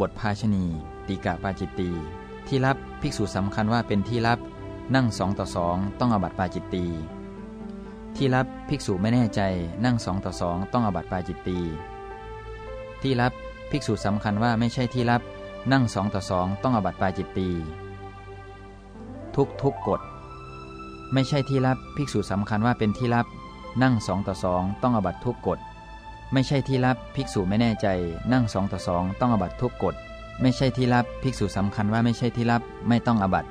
บทภาชณีตีกะปาจิตตีที่รับภิกษุสำคัญว่าเป็นที่รับนั่งสองต่อสองต้องอบัตปาจิตตีที่รับภิกษุไม่แน่ใจนั่งสองต่อสองต้องอบัตปาจิตตีที่รับภิกษุสำคัญว่าไม่ใช่ที่รับนั่งสองต่อสองต้องอบัตปาจิตตีทุกทุกกฎไม่ใช่ที่รับภิกษุสำคัญว่าเป็นที่รับนั่งสองต่อสองต้องอบัตทุกกฎ ไม่ใช่ที่รับภิกษุไม่แน่ใจนั่งสองต่อสองต้องอบัตทุกกฎ ไม่ใช่ที่รับภิกษุสำคัญว่าไม่ใช่ที่รับไม่ต้องอบัต